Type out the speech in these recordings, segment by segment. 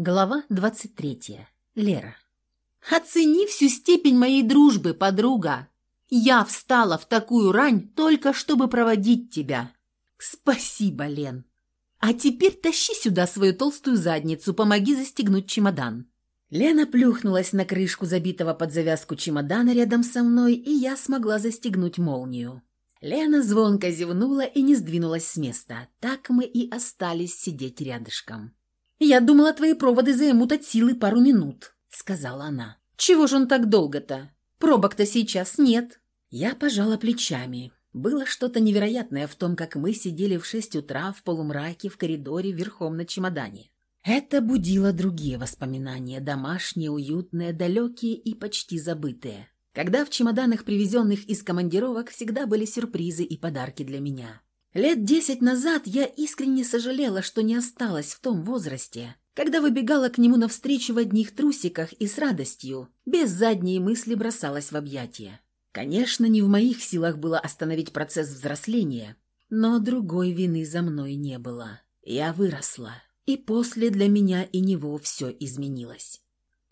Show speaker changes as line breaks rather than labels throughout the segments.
Глава 23. Лера. «Оцени всю степень моей дружбы, подруга. Я встала в такую рань только чтобы проводить тебя. Спасибо, Лен. А теперь тащи сюда свою толстую задницу, помоги застегнуть чемодан». Лена плюхнулась на крышку забитого под завязку чемодана рядом со мной, и я смогла застегнуть молнию. Лена звонко зевнула и не сдвинулась с места. Так мы и остались сидеть рядышком. «Я думала, твои проводы займут от силы пару минут», — сказала она. «Чего же он так долго-то? Пробок-то сейчас нет». Я пожала плечами. Было что-то невероятное в том, как мы сидели в шесть утра в полумраке в коридоре верхом на чемодане. Это будило другие воспоминания, домашние, уютные, далекие и почти забытые. Когда в чемоданах, привезенных из командировок, всегда были сюрпризы и подарки для меня. Лет десять назад я искренне сожалела, что не осталась в том возрасте, когда выбегала к нему навстречу в одних трусиках и с радостью, без задней мысли бросалась в объятия. Конечно, не в моих силах было остановить процесс взросления, но другой вины за мной не было. Я выросла, и после для меня и него все изменилось.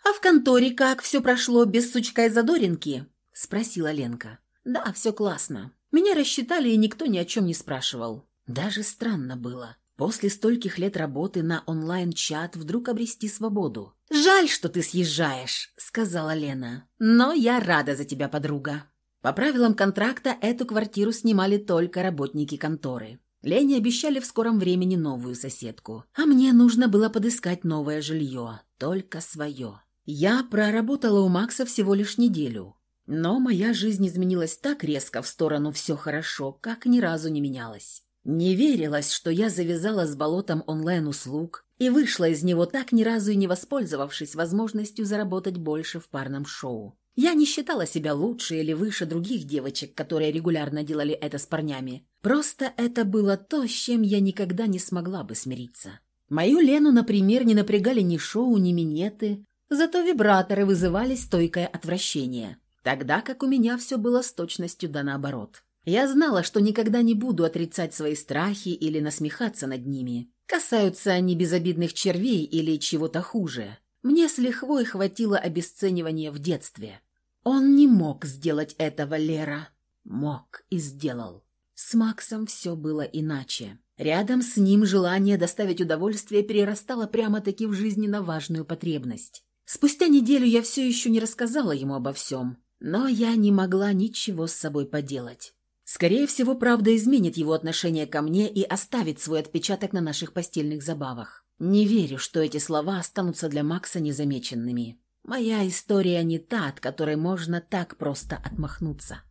«А в конторе как все прошло без сучка и задоринки?» – спросила Ленка. «Да, все классно. Меня рассчитали, и никто ни о чем не спрашивал. Даже странно было. После стольких лет работы на онлайн-чат вдруг обрести свободу. «Жаль, что ты съезжаешь», — сказала Лена. «Но я рада за тебя, подруга». По правилам контракта эту квартиру снимали только работники конторы. Лене обещали в скором времени новую соседку. А мне нужно было подыскать новое жилье, только свое. Я проработала у Макса всего лишь неделю. Но моя жизнь изменилась так резко в сторону «все хорошо», как ни разу не менялась. Не верилось, что я завязала с болотом онлайн-услуг и вышла из него так ни разу и не воспользовавшись возможностью заработать больше в парном шоу. Я не считала себя лучше или выше других девочек, которые регулярно делали это с парнями. Просто это было то, с чем я никогда не смогла бы смириться. Мою Лену, например, не напрягали ни шоу, ни минеты, зато вибраторы вызывали стойкое отвращение тогда как у меня все было с точностью да наоборот. Я знала, что никогда не буду отрицать свои страхи или насмехаться над ними. Касаются они безобидных червей или чего-то хуже. Мне с лихвой хватило обесценивания в детстве. Он не мог сделать этого, Лера. Мог и сделал. С Максом все было иначе. Рядом с ним желание доставить удовольствие перерастало прямо-таки в жизненно важную потребность. Спустя неделю я все еще не рассказала ему обо всем. Но я не могла ничего с собой поделать. Скорее всего, правда изменит его отношение ко мне и оставит свой отпечаток на наших постельных забавах. Не верю, что эти слова останутся для Макса незамеченными. Моя история не та, от которой можно так просто отмахнуться.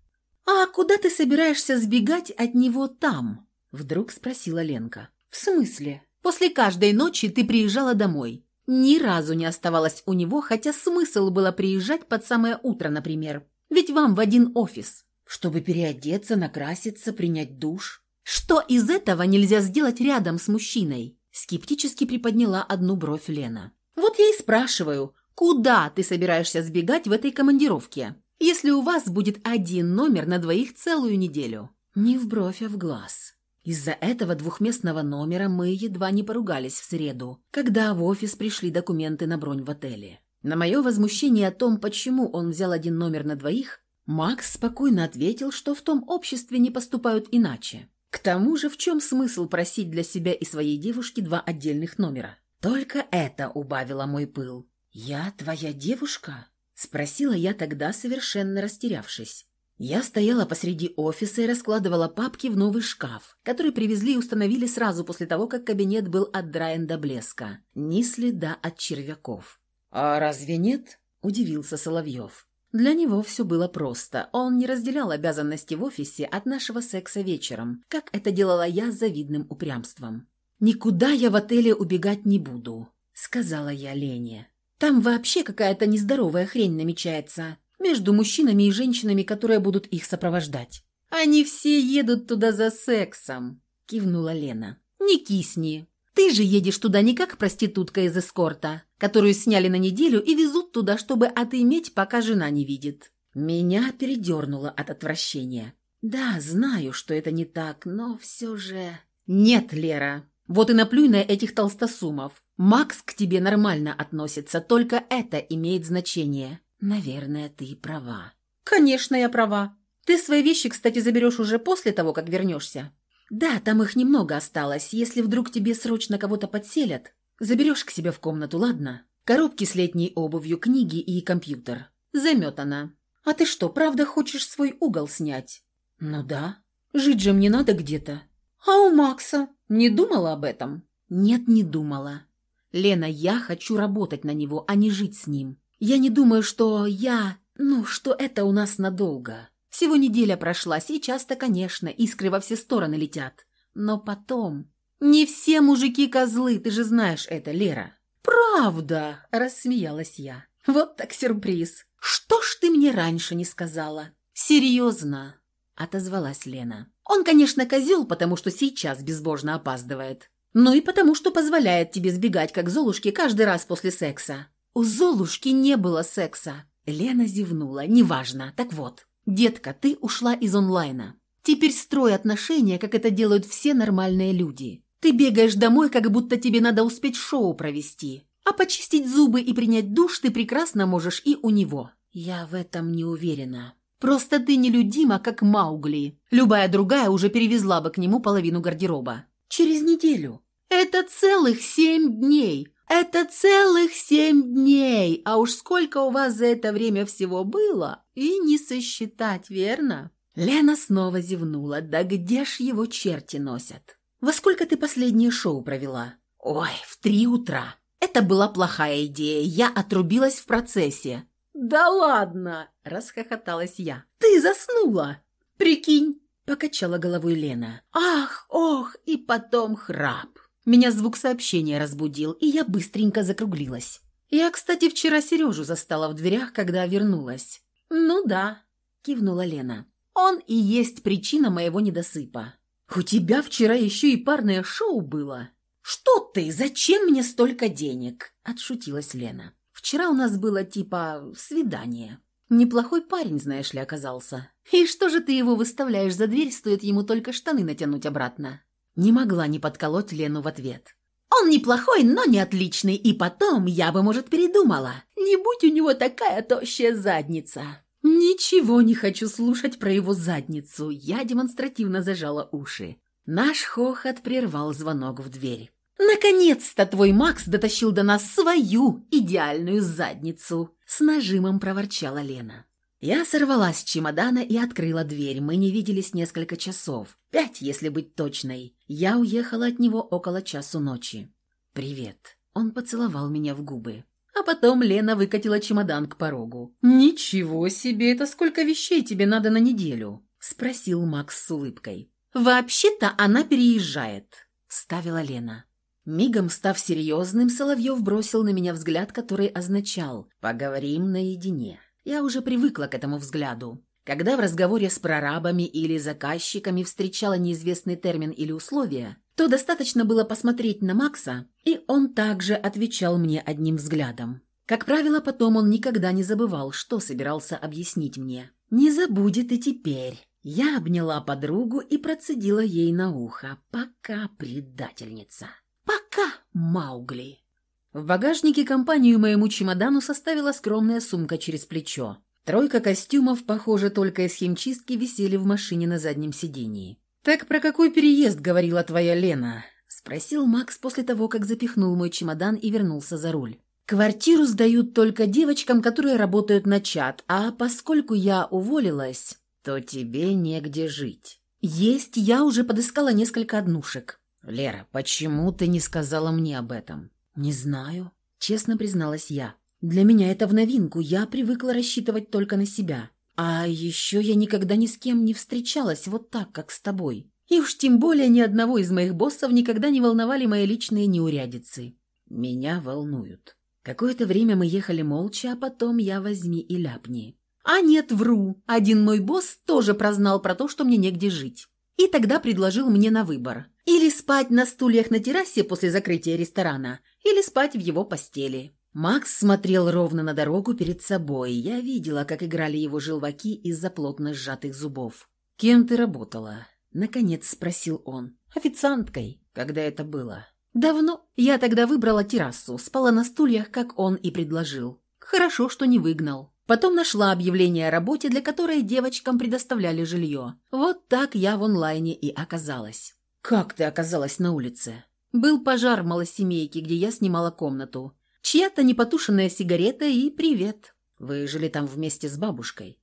«А куда ты собираешься сбегать от него там?» Вдруг спросила Ленка. «В смысле? После каждой ночи ты приезжала домой. Ни разу не оставалась у него, хотя смысл было приезжать под самое утро, например. Ведь вам в один офис. Чтобы переодеться, накраситься, принять душ. Что из этого нельзя сделать рядом с мужчиной? Скептически приподняла одну бровь Лена. Вот я и спрашиваю, куда ты собираешься сбегать в этой командировке, если у вас будет один номер на двоих целую неделю? Не в бровь, а в глаз. Из-за этого двухместного номера мы едва не поругались в среду, когда в офис пришли документы на бронь в отеле. На мое возмущение о том, почему он взял один номер на двоих, Макс спокойно ответил, что в том обществе не поступают иначе. К тому же, в чем смысл просить для себя и своей девушки два отдельных номера? Только это убавило мой пыл. «Я твоя девушка?» – спросила я тогда, совершенно растерявшись. Я стояла посреди офиса и раскладывала папки в новый шкаф, который привезли и установили сразу после того, как кабинет был отдраен до блеска. Ни следа от червяков. «А разве нет?» – удивился Соловьев. Для него все было просто. Он не разделял обязанности в офисе от нашего секса вечером, как это делала я с завидным упрямством. «Никуда я в отеле убегать не буду», – сказала я Лене. «Там вообще какая-то нездоровая хрень намечается между мужчинами и женщинами, которые будут их сопровождать. «Они все едут туда за сексом», – кивнула Лена. «Не кисни. Ты же едешь туда не как проститутка из эскорта, которую сняли на неделю и везут туда, чтобы отыметь, пока жена не видит». Меня передернуло от отвращения. «Да, знаю, что это не так, но все же...» «Нет, Лера, Вот и наплюй на этих толстосумов. Макс к тебе нормально относится, только это имеет значение. Наверное, ты права. Конечно, я права. Ты свои вещи, кстати, заберешь уже после того, как вернешься. Да, там их немного осталось. Если вдруг тебе срочно кого-то подселят, заберешь к себе в комнату, ладно? Коробки с летней обувью, книги и компьютер. Заметана. А ты что, правда хочешь свой угол снять? Ну да. Жить же мне надо где-то. А у Макса? Не думала об этом? Нет, не думала. Лена, я хочу работать на него, а не жить с ним. Я не думаю, что я... Ну, что это у нас надолго. Всего неделя прошла, сейчас-то, конечно, искры во все стороны летят. Но потом... Не все мужики козлы, ты же знаешь это, Лера. «Правда!» – рассмеялась я. «Вот так сюрприз! Что ж ты мне раньше не сказала?» «Серьезно!» – отозвалась Лена. «Он, конечно, козел, потому что сейчас безбожно опаздывает. Но и потому, что позволяет тебе сбегать, как Золушке, каждый раз после секса. У Золушки не было секса». Лена зевнула. «Неважно. Так вот, детка, ты ушла из онлайна. Теперь строй отношения, как это делают все нормальные люди. Ты бегаешь домой, как будто тебе надо успеть шоу провести. А почистить зубы и принять душ ты прекрасно можешь и у него. Я в этом не уверена. Просто ты нелюдима, как Маугли. Любая другая уже перевезла бы к нему половину гардероба. Через неделю. Это целых семь дней. Это целых семь дней. А уж сколько у вас за это время всего было, и не сосчитать, верно? Лена снова зевнула. Да где ж его черти носят? «Во сколько ты последнее шоу провела?» «Ой, в три утра. Это была плохая идея. Я отрубилась в процессе». «Да ладно!» – расхохоталась я. «Ты заснула!» «Прикинь!» – покачала головой Лена. «Ах, ох!» И потом храп. Меня звук сообщения разбудил, и я быстренько закруглилась. Я, кстати, вчера Сережу застала в дверях, когда вернулась. «Ну да», – кивнула Лена. «Он и есть причина моего недосыпа. «У тебя вчера еще и парное шоу было». «Что ты? Зачем мне столько денег?» – отшутилась Лена. «Вчера у нас было типа свидание. Неплохой парень, знаешь ли, оказался. И что же ты его выставляешь за дверь, стоит ему только штаны натянуть обратно?» Не могла не подколоть Лену в ответ. «Он неплохой, но не отличный, и потом я бы, может, передумала. Не будь у него такая тощая задница». «Ничего не хочу слушать про его задницу». Я демонстративно зажала уши. Наш хохот прервал звонок в дверь. «Наконец-то твой Макс дотащил до нас свою идеальную задницу!» С нажимом проворчала Лена. Я сорвалась с чемодана и открыла дверь. Мы не виделись несколько часов. Пять, если быть точной. Я уехала от него около часу ночи. «Привет». Он поцеловал меня в губы. А потом Лена выкатила чемодан к порогу. «Ничего себе, это сколько вещей тебе надо на неделю?» – спросил Макс с улыбкой. «Вообще-то она переезжает», – вставила Лена. Мигом став серьезным, Соловьев бросил на меня взгляд, который означал «поговорим наедине». Я уже привыкла к этому взгляду. Когда в разговоре с прорабами или заказчиками встречала неизвестный термин или условие, то достаточно было посмотреть на Макса, и он также отвечал мне одним взглядом. Как правило, потом он никогда не забывал, что собирался объяснить мне. «Не забудет и теперь». Я обняла подругу и процедила ей на ухо. «Пока, предательница». «Пока, Маугли». В багажнике компанию моему чемодану составила скромная сумка через плечо. Тройка костюмов, похоже, только из химчистки, висели в машине на заднем сидении. «Так про какой переезд говорила твоя Лена?» – спросил Макс после того, как запихнул мой чемодан и вернулся за руль. «Квартиру сдают только девочкам, которые работают на чат, а поскольку я уволилась, то тебе негде жить. Есть я уже подыскала несколько однушек». «Лера, почему ты не сказала мне об этом?» «Не знаю», – честно призналась я. «Для меня это в новинку, я привыкла рассчитывать только на себя». А еще я никогда ни с кем не встречалась вот так, как с тобой. И уж тем более ни одного из моих боссов никогда не волновали мои личные неурядицы. Меня волнуют. Какое-то время мы ехали молча, а потом я возьми и ляпни. А нет, вру. Один мой босс тоже прознал про то, что мне негде жить. И тогда предложил мне на выбор. Или спать на стульях на террасе после закрытия ресторана, или спать в его постели. Макс смотрел ровно на дорогу перед собой. Я видела, как играли его желваки из-за плотно сжатых зубов. «Кем ты работала?» — наконец спросил он. «Официанткой», —
Когда это было?
Давно. Я тогда выбрала террасу, спала на стульях, как он и предложил. Хорошо, что не выгнал. Потом нашла объявление о работе, для которой девочкам предоставляли жилье. Вот так я в онлайне и оказалась.
Как ты оказалась на улице?
Был пожар в малосемейке, где я снимала комнату. Чья-то непотушенная сигарета и привет.
Вы жили там вместе с бабушкой?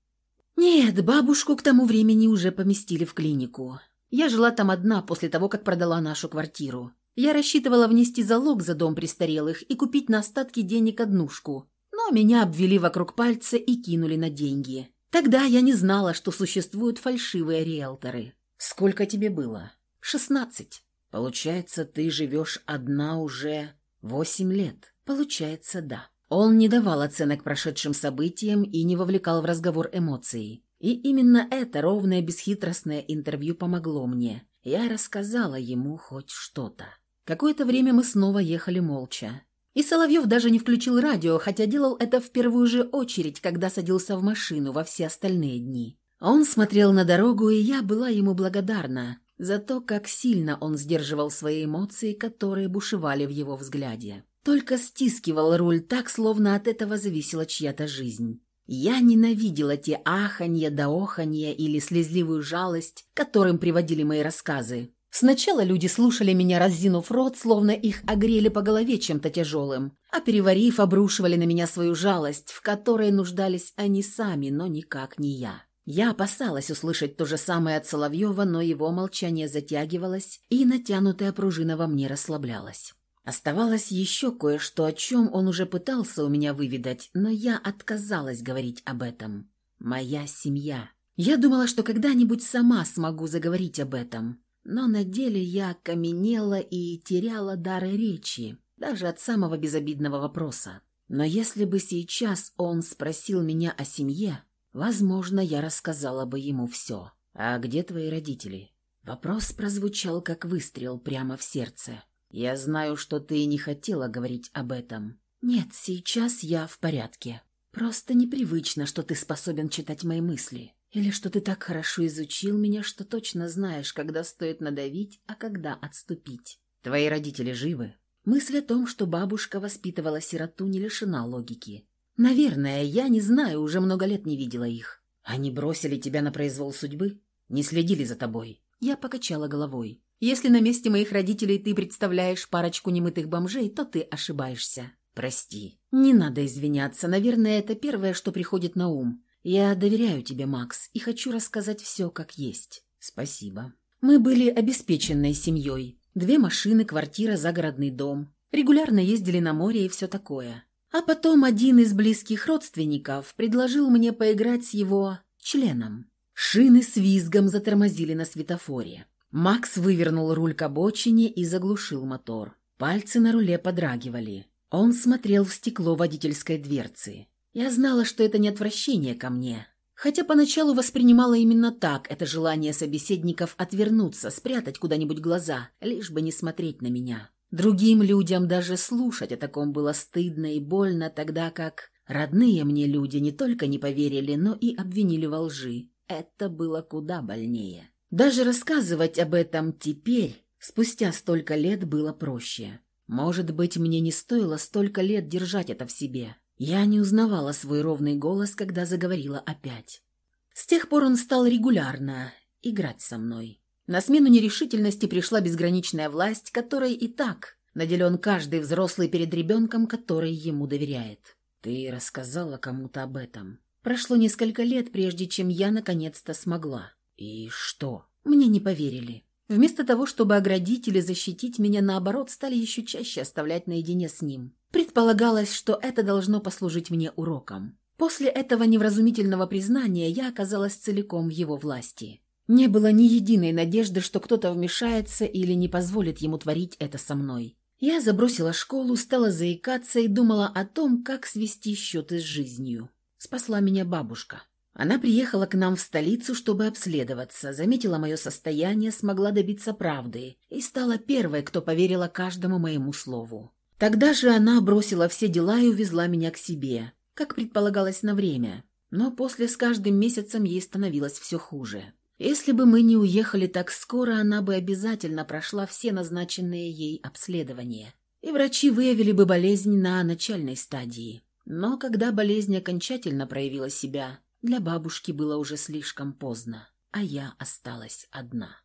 Нет, бабушку к тому времени уже поместили в клинику. Я жила там одна после того, как продала нашу квартиру. Я рассчитывала внести залог за дом престарелых и купить на остатки денег однушку, но меня обвели вокруг пальца и кинули на деньги. Тогда я не знала, что существуют фальшивые риэлторы.
Сколько тебе было?
Шестнадцать.
Получается, ты живешь одна уже восемь лет?
Получается, да.
Он не давал оценок прошедшим событиям и не вовлекал в разговор эмоций. И именно это ровное бесхитростное интервью помогло мне. Я рассказала ему хоть что-то. Какое-то время мы снова ехали молча. И Соловьев даже не включил радио, хотя делал это в первую же очередь, когда садился в машину во все остальные дни. Он смотрел на дорогу, и я была ему благодарна за то, как сильно он сдерживал свои эмоции, которые бушевали в его взгляде. Только стискивал руль так, словно от этого зависела чья-то жизнь. Я ненавидела те аханья да оханья или слезливую жалость, которым приводили мои рассказы. Сначала люди слушали меня, разинув рот, словно их огрели по голове чем-то тяжелым, а переварив, обрушивали на меня свою жалость, в которой нуждались они сами, но никак не я. Я опасалась услышать то же самое от Соловьева, но его молчание затягивалось, и натянутая пружина во мне расслаблялась. Оставалось еще кое-что, о чем он уже пытался у меня выведать, но я отказалась говорить об этом. Моя семья. Я думала, что когда-нибудь сама смогу заговорить об этом, но на деле я каменела и теряла дары речи, даже от самого безобидного вопроса. Но если бы сейчас он спросил меня о семье, возможно, я рассказала бы ему все. «А где твои родители?» Вопрос прозвучал, как выстрел прямо в сердце. «Я знаю, что ты не хотела говорить об этом». «Нет, сейчас я в порядке. Просто непривычно, что ты способен читать мои мысли. Или что ты так хорошо изучил меня, что точно знаешь, когда стоит надавить, а когда отступить. Твои родители живы?
Мысль о том, что бабушка воспитывала сироту, не лишена логики. Наверное, я не знаю, уже много лет не видела их.
Они бросили тебя на произвол судьбы? Не следили за тобой?
Я покачала головой. Если на месте моих родителей ты представляешь парочку немытых бомжей, то ты ошибаешься.
Прости.
Не надо извиняться, наверное, это первое, что приходит на ум. «Я доверяю тебе, Макс, и хочу рассказать все как есть».
«Спасибо».
Мы были обеспеченной семьей. Две машины, квартира, загородный дом. Регулярно ездили на море и все такое. А потом один из близких родственников предложил мне поиграть с его членом. Шины с визгом затормозили на светофоре. Макс вывернул руль к обочине и заглушил мотор. Пальцы на руле подрагивали. Он смотрел в стекло водительской дверцы. Я знала, что это не отвращение ко мне, хотя поначалу воспринимала именно так это желание собеседников отвернуться, спрятать куда-нибудь глаза, лишь бы не смотреть на меня. Другим людям даже слушать о таком было стыдно и больно, тогда как родные мне люди не только не поверили, но и обвинили во лжи. Это было куда больнее. Даже рассказывать об этом теперь, спустя столько лет, было проще. Может быть, мне не стоило столько лет держать это в себе. Я не узнавала свой ровный голос, когда заговорила опять. С тех пор он стал регулярно играть со мной. На смену нерешительности пришла безграничная власть, которой и так наделен каждый взрослый перед ребенком, который ему доверяет. Ты рассказала кому-то об этом. Прошло несколько лет, прежде чем я наконец-то смогла.
И что?
Мне не поверили. Вместо того, чтобы оградить или защитить меня, наоборот, стали еще чаще оставлять наедине с ним. Предполагалось, что это должно послужить мне уроком. После этого невразумительного признания я оказалась целиком в его власти. Не было ни единой надежды, что кто-то вмешается или не позволит ему творить это со мной. Я забросила школу, стала заикаться и думала о том, как свести счеты с жизнью. Спасла меня бабушка. Она приехала к нам в столицу, чтобы обследоваться, заметила мое состояние, смогла добиться правды и стала первой, кто поверила каждому моему слову. Тогда же она бросила все дела и увезла меня к себе, как предполагалось на время. Но после с каждым месяцем ей становилось все хуже.
Если бы мы не уехали так скоро, она бы обязательно прошла все назначенные ей обследования. И врачи выявили бы болезнь на начальной стадии. Но когда болезнь окончательно проявила себя, для бабушки было уже слишком поздно, а я осталась одна.